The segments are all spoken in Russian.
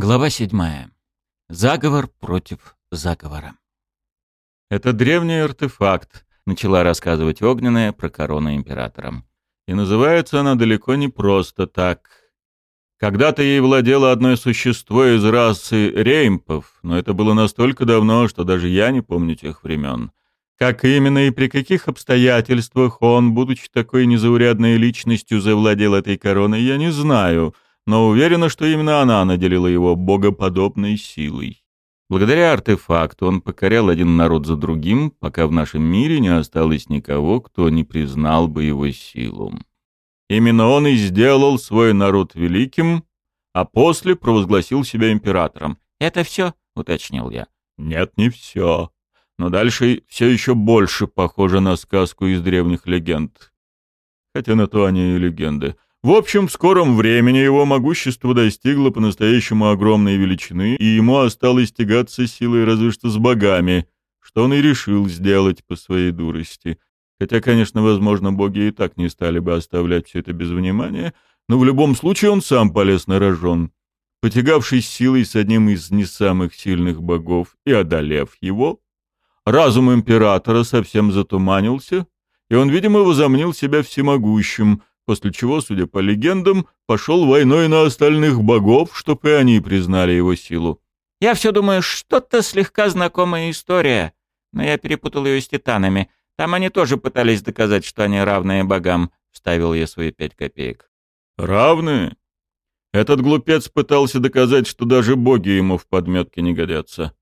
Глава седьмая. Заговор против заговора. «Это древний артефакт», — начала рассказывать Огненная про корону императора. «И называется она далеко не просто так. Когда-то ей владело одно существо из расы реймпов, но это было настолько давно, что даже я не помню тех времен. Как именно и при каких обстоятельствах он, будучи такой незаурядной личностью, завладел этой короной, я не знаю» но уверена, что именно она наделила его богоподобной силой. Благодаря артефакту он покорял один народ за другим, пока в нашем мире не осталось никого, кто не признал бы его силу. Именно он и сделал свой народ великим, а после провозгласил себя императором. «Это все?» — уточнил я. «Нет, не все. Но дальше все еще больше похоже на сказку из древних легенд. Хотя на то они и легенды. В общем, в скором времени его могущество достигло по-настоящему огромной величины, и ему осталось тягаться силой разве что с богами, что он и решил сделать по своей дурости. Хотя, конечно, возможно, боги и так не стали бы оставлять все это без внимания, но в любом случае он сам полез на рожон. Потягавшись силой с одним из не самых сильных богов и одолев его, разум императора совсем затуманился, и он, видимо, возомнил себя всемогущим, после чего, судя по легендам, пошел войной на остальных богов, чтобы и они признали его силу. «Я все думаю, что-то слегка знакомая история, но я перепутал ее с титанами. Там они тоже пытались доказать, что они равные богам», — вставил я свои пять копеек. «Равные?» Этот глупец пытался доказать, что даже боги ему в подметке не годятся.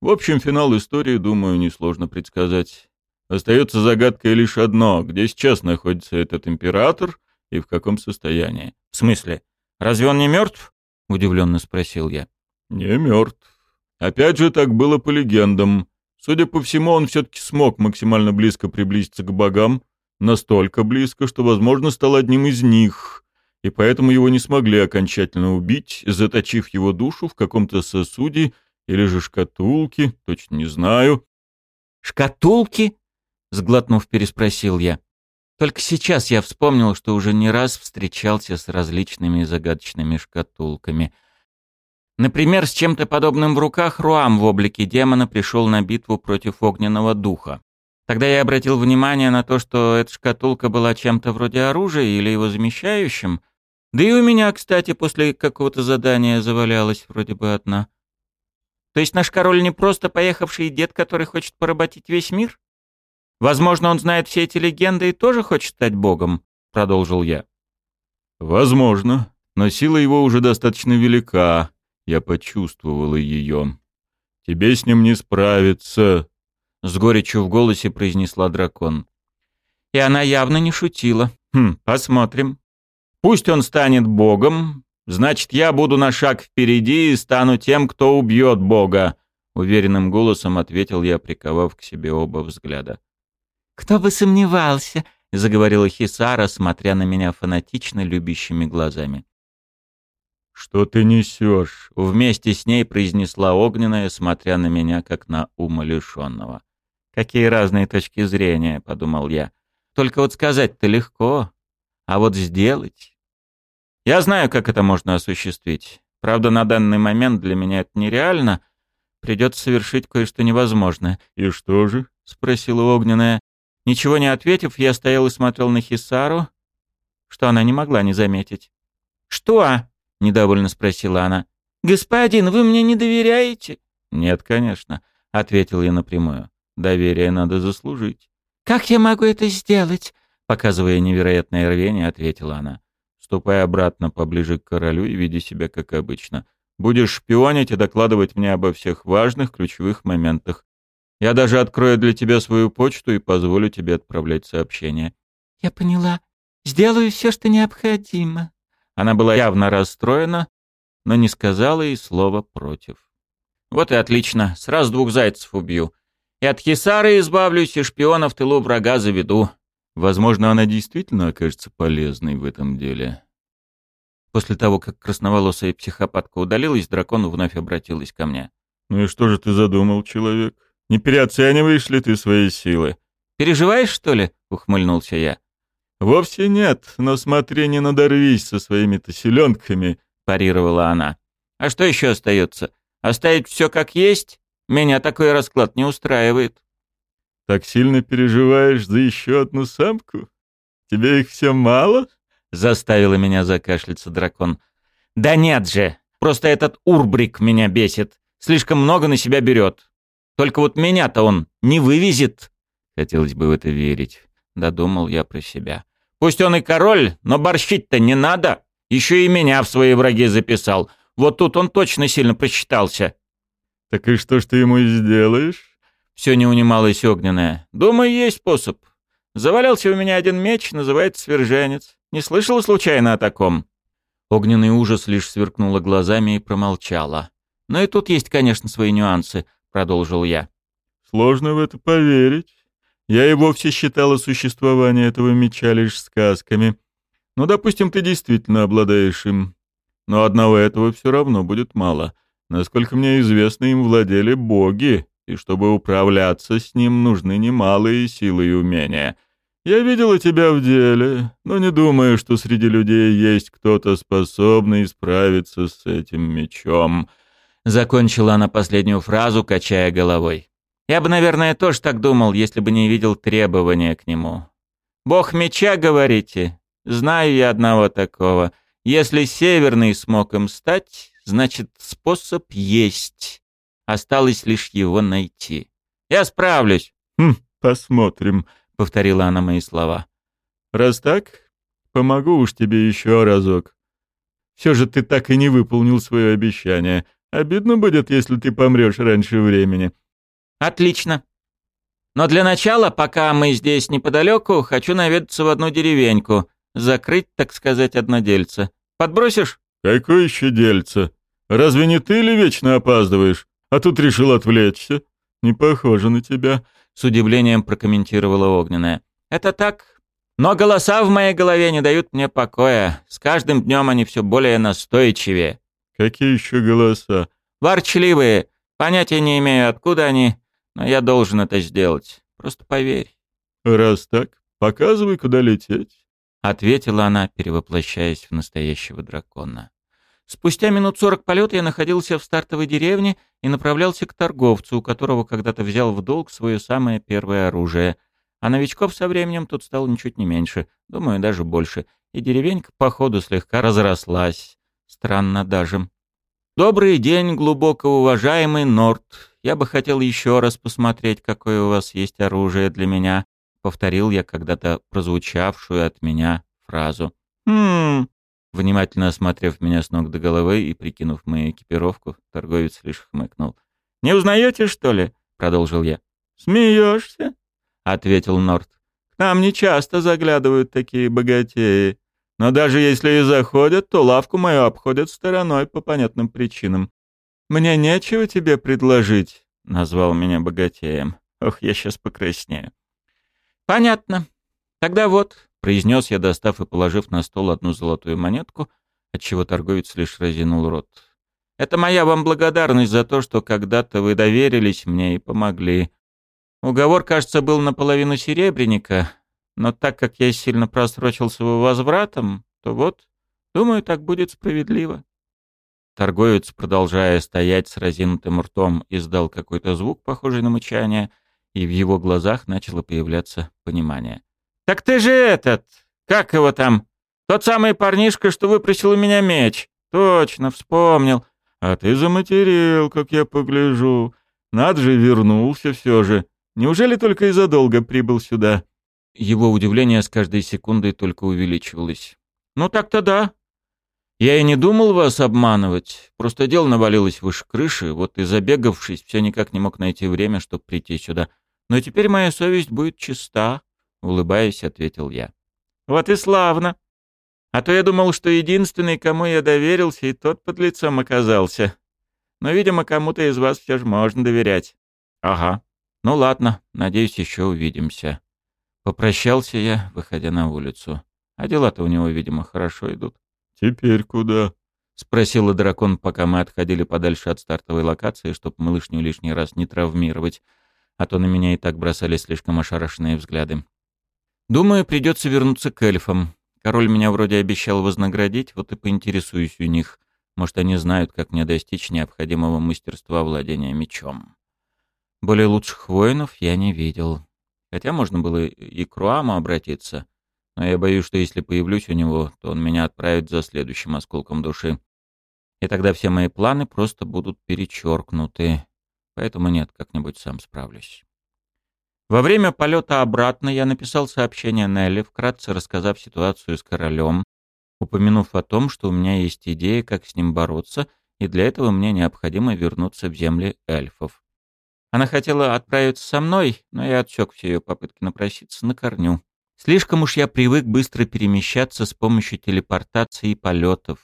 В общем, финал истории, думаю, несложно предсказать. Остается загадкой лишь одно, где сейчас находится этот император и в каком состоянии. В смысле? Разве он не мертв? Удивленно спросил я. Не мертв. Опять же, так было по легендам. Судя по всему, он все-таки смог максимально близко приблизиться к богам, настолько близко, что, возможно, стал одним из них, и поэтому его не смогли окончательно убить, заточив его душу в каком-то сосуде или же шкатулке, точно не знаю. «Шкатулки?» — сглотнув, переспросил я. Только сейчас я вспомнил, что уже не раз встречался с различными загадочными шкатулками. Например, с чем-то подобным в руках Руам в облике демона пришел на битву против огненного духа. Тогда я обратил внимание на то, что эта шкатулка была чем-то вроде оружия или его замещающим. Да и у меня, кстати, после какого-то задания завалялась вроде бы одна. То есть наш король не просто поехавший дед, который хочет поработить весь мир? Возможно, он знает все эти легенды и тоже хочет стать богом, продолжил я. Возможно, но сила его уже достаточно велика. Я почувствовала ее. Тебе с ним не справиться, с горечью в голосе произнесла дракон. И она явно не шутила. Хм, посмотрим. Пусть он станет богом, значит, я буду на шаг впереди и стану тем, кто убьет бога, уверенным голосом ответил я, приковав к себе оба взгляда. «Кто бы сомневался», — заговорила Хисара, смотря на меня фанатично любящими глазами. «Что ты несешь?» — вместе с ней произнесла огненная, смотря на меня, как на умалишенного. «Какие разные точки зрения», — подумал я. «Только вот сказать-то легко, а вот сделать...» «Я знаю, как это можно осуществить. Правда, на данный момент для меня это нереально. Придется совершить кое-что невозможное». «И что же?» — спросила огненная. Ничего не ответив, я стоял и смотрел на Хисару, что она не могла не заметить. «Что?» — недовольно спросила она. «Господин, вы мне не доверяете?» «Нет, конечно», — ответил я напрямую. «Доверие надо заслужить». «Как я могу это сделать?» — показывая невероятное рвение, ответила она. «Ступай обратно поближе к королю и веди себя как обычно. Будешь шпионить и докладывать мне обо всех важных ключевых моментах. Я даже открою для тебя свою почту и позволю тебе отправлять сообщения». «Я поняла. Сделаю все, что необходимо». Она была явно расстроена, но не сказала и слова против. «Вот и отлично. Сразу двух зайцев убью. И от Хисары избавлюсь, и шпиона в тылу врага заведу». Возможно, она действительно окажется полезной в этом деле. После того, как красноволосая психопатка удалилась, дракон вновь обратилась ко мне. «Ну и что же ты задумал, человек?» Не переоцениваешь ли ты свои силы? Переживаешь, что ли? ухмыльнулся я. Вовсе нет, но смотри, не надорвись со своими-то селенками, парировала она. А что еще остается? Оставить все как есть? Меня такой расклад не устраивает. Так сильно переживаешь за еще одну самку? Тебе их все мало? Заставила меня закашляться дракон. Да нет же, просто этот урбрик меня бесит. Слишком много на себя берет. Только вот меня-то он не вывезет. Хотелось бы в это верить. Додумал я про себя. Пусть он и король, но борщить-то не надо. Еще и меня в свои враги записал. Вот тут он точно сильно просчитался. Так и что ж ты ему сделаешь? Все не унималось огненное. Думаю, есть способ. Завалялся у меня один меч, называется сверженец. Не слышала случайно о таком? Огненный ужас лишь сверкнула глазами и промолчала. Но и тут есть, конечно, свои нюансы, продолжил я. Сложно в это поверить. Я и вовсе считала существование этого меча лишь сказками. Ну, допустим, ты действительно обладаешь им. Но одного этого все равно будет мало. Насколько мне известно, им владели боги, и чтобы управляться с ним, нужны немалые силы и умения. Я видела тебя в деле, но не думаю, что среди людей есть кто-то способный справиться с этим мечом». Закончила она последнюю фразу, качая головой. Я бы, наверное, тоже так думал, если бы не видел требования к нему. «Бог меча, говорите? Знаю я одного такого. Если Северный смог им стать, значит, способ есть. Осталось лишь его найти. Я справлюсь». «Хм, посмотрим», — повторила она мои слова. «Раз так, помогу уж тебе еще разок. Все же ты так и не выполнил свое обещание. Обидно будет, если ты помрешь раньше времени». Отлично. Но для начала, пока мы здесь неподалеку, хочу наведаться в одну деревеньку, закрыть, так сказать, однодельца. Подбросишь? Какое еще дельце? Разве не ты ли вечно опаздываешь? А тут решил отвлечься. Не похоже на тебя. С удивлением прокомментировала Огненная. Это так. Но голоса в моей голове не дают мне покоя. С каждым днем они все более настойчивее. Какие еще голоса? Ворчливые. Понятия не имею, откуда они, но я должен это сделать. Просто поверь. Раз так, показывай, куда лететь. Ответила она, перевоплощаясь в настоящего дракона. Спустя минут сорок полета я находился в стартовой деревне и направлялся к торговцу, у которого когда-то взял в долг свое самое первое оружие. А новичков со временем тут стало ничуть не меньше, думаю, даже больше. И деревенька, походу, слегка разрослась. Странно даже. «Добрый день, глубоко уважаемый Норт. Я бы хотел еще раз посмотреть, какое у вас есть оружие для меня», — повторил я когда-то прозвучавшую от меня фразу. «Хм...» Внимательно осмотрев меня с ног до головы и прикинув мою экипировку, торговец лишь хмыкнул. «Не узнаете, что ли?» — продолжил я. «Смеешься?» — ответил Норт. «К нам не часто заглядывают такие богатеи. Но даже если и заходят, то лавку мою обходят стороной по понятным причинам. «Мне нечего тебе предложить», — назвал меня богатеем. Ох, я сейчас покраснею. «Понятно. Тогда вот», — произнес я, достав и положив на стол одну золотую монетку, отчего торговец лишь разинул рот. «Это моя вам благодарность за то, что когда-то вы доверились мне и помогли. Уговор, кажется, был наполовину серебряника, но так как я сильно просрочил с его возвратом, то вот, думаю, так будет справедливо. Торговец, продолжая стоять с разинутым ртом, издал какой-то звук, похожий на мычание, и в его глазах начало появляться понимание. «Так ты же этот! Как его там? Тот самый парнишка, что выпросил у меня меч. Точно, вспомнил. А ты заматерил, как я погляжу. Над же вернулся все же. Неужели только из-за долга прибыл сюда?» Его удивление с каждой секундой только увеличивалось. «Ну так-то да. Я и не думал вас обманывать. Просто дело навалилось выше крыши, вот и забегавшись, все никак не мог найти время, чтобы прийти сюда. Но теперь моя совесть будет чиста», — улыбаясь, ответил я. «Вот и славно. А то я думал, что единственный, кому я доверился, и тот под лицом оказался. Но, видимо, кому-то из вас все же можно доверять». «Ага. Ну ладно, надеюсь, еще увидимся». Попрощался я, выходя на улицу. А дела-то у него, видимо, хорошо идут. «Теперь куда?» — спросила дракон, пока мы отходили подальше от стартовой локации, чтобы малышню лишний раз не травмировать, а то на меня и так бросали слишком ошарашенные взгляды. «Думаю, придется вернуться к эльфам. Король меня вроде обещал вознаградить, вот и поинтересуюсь у них, Может, они знают, как мне достичь необходимого мастерства владения мечом. Более лучших воинов я не видел. Хотя можно было и к Руаму обратиться, но я боюсь, что если появлюсь у него, то он меня отправит за следующим осколком души. И тогда все мои планы просто будут перечеркнуты. Поэтому нет, как-нибудь сам справлюсь. Во время полета обратно я написал сообщение Нелли, вкратце рассказав ситуацию с королем, упомянув о том, что у меня есть идея, как с ним бороться, и для этого мне необходимо вернуться в земли эльфов. Она хотела отправиться со мной, но я отсек все ее попытки напроситься на корню. Слишком уж я привык быстро перемещаться с помощью телепортации и полетов.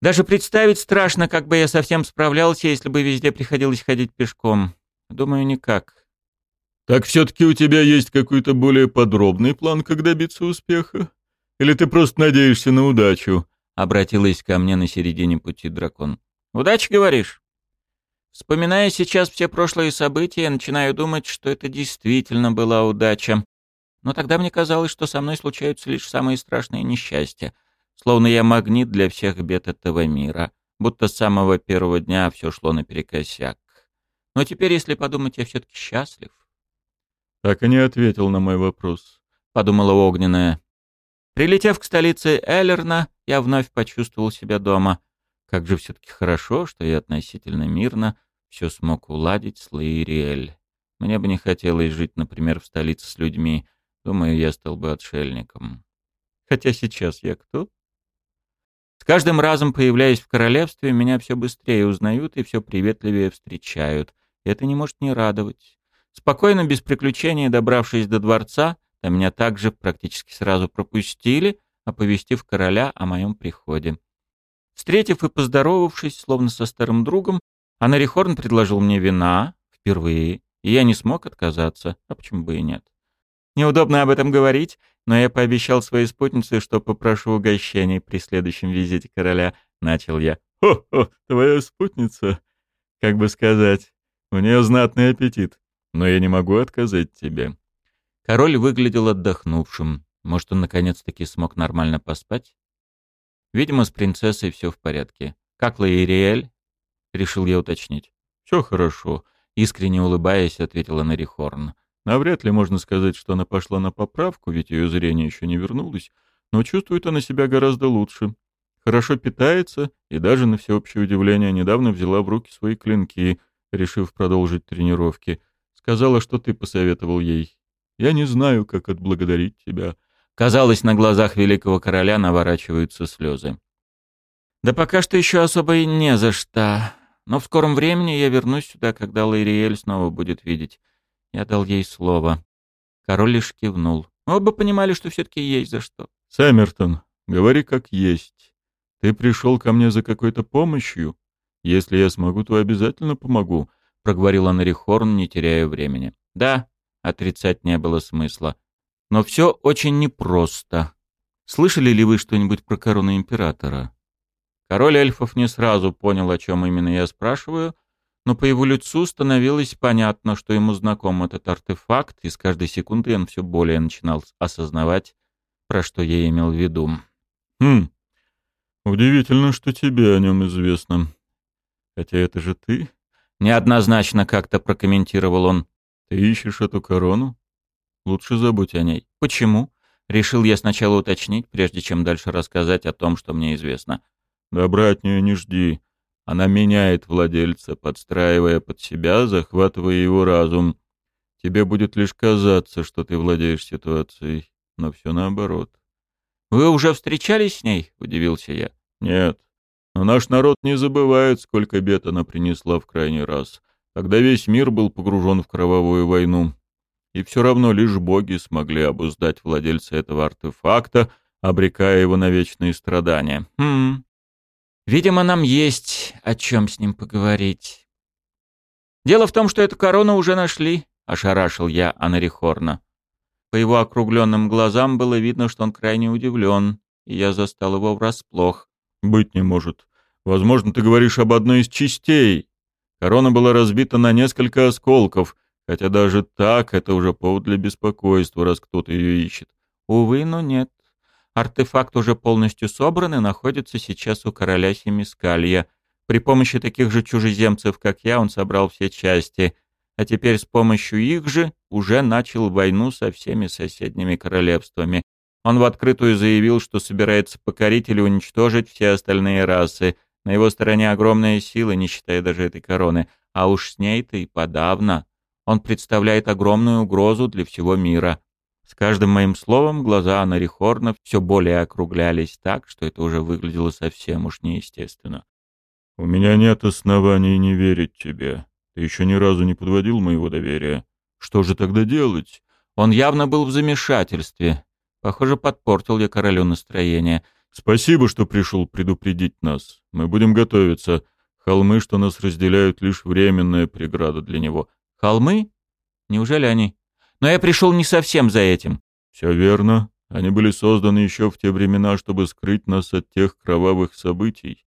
Даже представить страшно, как бы я совсем справлялся, если бы везде приходилось ходить пешком. Думаю, никак. Так все-таки у тебя есть какой-то более подробный план, как добиться успеха? Или ты просто надеешься на удачу?» Обратилась ко мне на середине пути дракон. «Удачи, говоришь?» Вспоминая сейчас все прошлые события, начинаю думать, что это действительно была удача. Но тогда мне казалось, что со мной случаются лишь самые страшные несчастья, словно я магнит для всех бед этого мира, будто с самого первого дня все шло наперекосяк. Но теперь, если подумать, я все-таки счастлив. «Так и не ответил на мой вопрос», — подумала Огненная. Прилетев к столице Эллерна, я вновь почувствовал себя дома. Как же все-таки хорошо, что я относительно мирно все смог уладить с Лаириэль. Мне бы не хотелось жить, например, в столице с людьми. Думаю, я стал бы отшельником. Хотя сейчас я кто? С каждым разом, появляясь в королевстве, меня все быстрее узнают и все приветливее встречают. И это не может не радовать. Спокойно, без приключений, добравшись до дворца, а меня также практически сразу пропустили, оповестив короля о моем приходе. Встретив и поздоровавшись, словно со старым другом, Анарихорн предложил мне вина впервые, и я не смог отказаться, а почему бы и нет. Неудобно об этом говорить, но я пообещал своей спутнице, что попрошу угощений при следующем визите короля, начал я. «Хо-хо, твоя спутница? Как бы сказать, у нее знатный аппетит, но я не могу отказать тебе. Король выглядел отдохнувшим. Может, он наконец-таки смог нормально поспать? Видимо, с принцессой все в порядке. Как Лаириэль? Решил я уточнить. Все хорошо. Искренне улыбаясь, ответила Нарихорн. Навряд ли можно сказать, что она пошла на поправку, ведь ее зрение еще не вернулось, но чувствует она себя гораздо лучше. Хорошо питается и даже, на всеобщее удивление, недавно взяла в руки свои клинки, решив продолжить тренировки. Сказала, что ты посоветовал ей. Я не знаю, как отблагодарить тебя». Казалось, на глазах великого короля наворачиваются слезы. «Да пока что еще особо и не за что. Но в скором времени я вернусь сюда, когда Лайриэль снова будет видеть. Я дал ей слово». Король лишь кивнул. Оба понимали, что все-таки есть за что. «Сэммертон, говори как есть. Ты пришел ко мне за какой-то помощью? Если я смогу, то обязательно помогу», — проговорила Нарихорн, не теряя времени. «Да», Отрицать не было смысла. Но все очень непросто. Слышали ли вы что-нибудь про корону императора? Король эльфов не сразу понял, о чем именно я спрашиваю, но по его лицу становилось понятно, что ему знаком этот артефакт, и с каждой секундой он все более начинал осознавать, про что я имел в виду. «Хм, удивительно, что тебе о нем известно. Хотя это же ты?» Неоднозначно как-то прокомментировал он. Ты ищешь эту корону? Лучше забудь о ней. Почему? Решил я сначала уточнить, прежде чем дальше рассказать о том, что мне известно. Добра от нее не жди. Она меняет владельца, подстраивая под себя, захватывая его разум. Тебе будет лишь казаться, что ты владеешь ситуацией, но все наоборот. «Вы уже встречались с ней?» — удивился я. «Нет. Но наш народ не забывает, сколько бед она принесла в крайний раз когда весь мир был погружен в кровавую войну. И все равно лишь боги смогли обуздать владельца этого артефакта, обрекая его на вечные страдания. Хм. Видимо, нам есть о чем с ним поговорить. Дело в том, что эту корону уже нашли, ошарашил я Анарихорна. По его округленным глазам было видно, что он крайне удивлен, и я застал его врасплох. «Быть не может. Возможно, ты говоришь об одной из частей. Корона была разбита на несколько осколков, хотя даже так это уже повод для беспокойства, раз кто-то ее ищет. Увы, но нет. Артефакт уже полностью собран и находится сейчас у короля Семискалья. При помощи таких же чужеземцев, как я, он собрал все части, а теперь с помощью их же уже начал войну со всеми соседними королевствами. Он в открытую заявил, что собирается покорить или уничтожить все остальные расы. На его стороне огромная сила, не считая даже этой короны, а уж с ней-то и подавно. Он представляет огромную угрозу для всего мира. С каждым моим словом глаза Анарихорна все более округлялись так, что это уже выглядело совсем уж неестественно. «У меня нет оснований не верить тебе. Ты еще ни разу не подводил моего доверия. Что же тогда делать?» Он явно был в замешательстве. Похоже, подпортил я королю настроение. «Спасибо, что пришел предупредить нас. Мы будем готовиться. Холмы, что нас разделяют, лишь временная преграда для него». «Холмы? Неужели они?» Но я пришел не совсем за этим. Все верно. Они были созданы еще в те времена, чтобы скрыть нас от тех кровавых событий.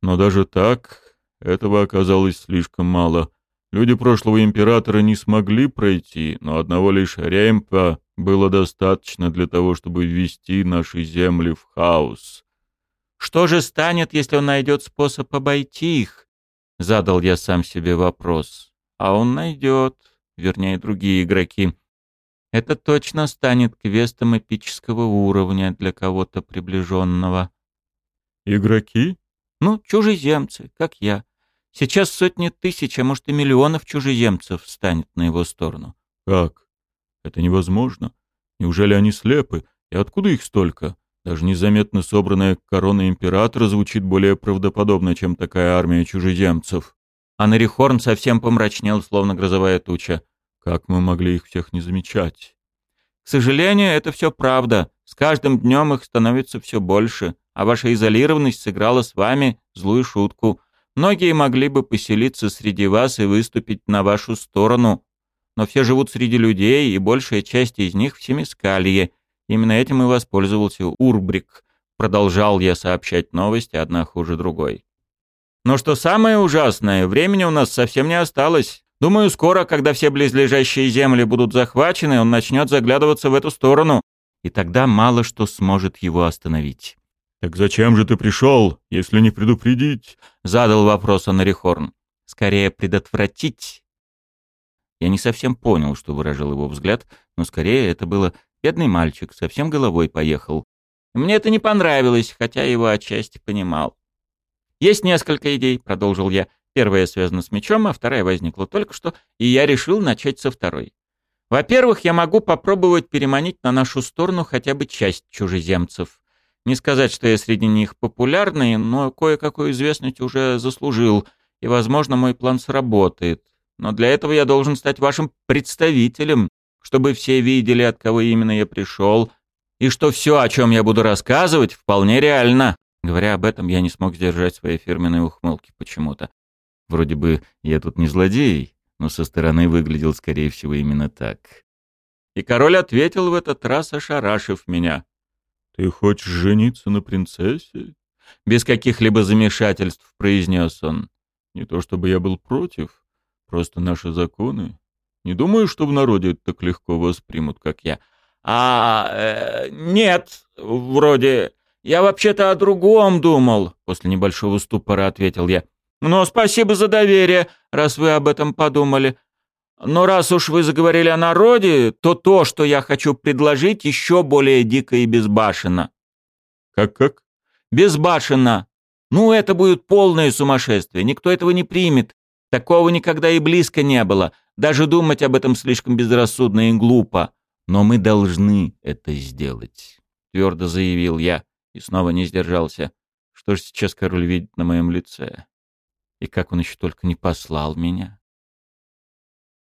Но даже так этого оказалось слишком мало. Люди прошлого императора не смогли пройти, но одного лишь Ремпа было достаточно для того, чтобы ввести наши земли в хаос. Что же станет, если он найдет способ обойти их? Задал я сам себе вопрос. А он найдет, вернее, другие игроки. Это точно станет квестом эпического уровня для кого-то приближенного. Игроки? Ну, чужеземцы, как я. Сейчас сотни тысяч, а может и миллионов чужеземцев станет на его сторону. Как? Это невозможно. Неужели они слепы? И откуда их столько? Даже незаметно собранная корона императора звучит более правдоподобно, чем такая армия чужеземцев. А Нарихорн совсем помрачнел, словно грозовая туча. Как мы могли их всех не замечать? К сожалению, это все правда. С каждым днем их становится все больше, а ваша изолированность сыграла с вами злую шутку. Многие могли бы поселиться среди вас и выступить на вашу сторону, но все живут среди людей, и большая часть из них в Семискалье. Именно этим и воспользовался Урбрик. Продолжал я сообщать новости, одна хуже другой. Но что самое ужасное, времени у нас совсем не осталось. Думаю, скоро, когда все близлежащие земли будут захвачены, он начнет заглядываться в эту сторону, и тогда мало что сможет его остановить. «Так зачем же ты пришел, если не предупредить?» — задал вопрос Анарихорн. «Скорее предотвратить». Я не совсем понял, что выражал его взгляд, но скорее это было «бедный мальчик, совсем головой поехал». Мне это не понравилось, хотя его отчасти понимал. «Есть несколько идей», — продолжил я. Первая связана с мечом, а вторая возникла только что, и я решил начать со второй. Во-первых, я могу попробовать переманить на нашу сторону хотя бы часть чужеземцев. Не сказать, что я среди них популярный, но кое-какую известность уже заслужил, и, возможно, мой план сработает. Но для этого я должен стать вашим представителем, чтобы все видели, от кого именно я пришел, и что все, о чем я буду рассказывать, вполне реально. Говоря об этом, я не смог сдержать свои фирменные ухмылки почему-то. Вроде бы я тут не злодей, но со стороны выглядел, скорее всего, именно так. И король ответил в этот раз, ошарашив меня. «Ты хочешь жениться на принцессе?» Без каких-либо замешательств произнес он. «Не то чтобы я был против, просто наши законы. Не думаю, что в народе это так легко воспримут, как я». «А, э, нет, вроде. Я вообще-то о другом думал», — после небольшого ступора ответил я. Но спасибо за доверие, раз вы об этом подумали. Но раз уж вы заговорили о народе, то то, что я хочу предложить, еще более дико и безбашенно». «Как-как?» «Безбашенно. Ну, это будет полное сумасшествие. Никто этого не примет. Такого никогда и близко не было. Даже думать об этом слишком безрассудно и глупо. Но мы должны это сделать», — твердо заявил я и снова не сдержался. Что же сейчас король видит на моем лице? И как он еще только не послал меня.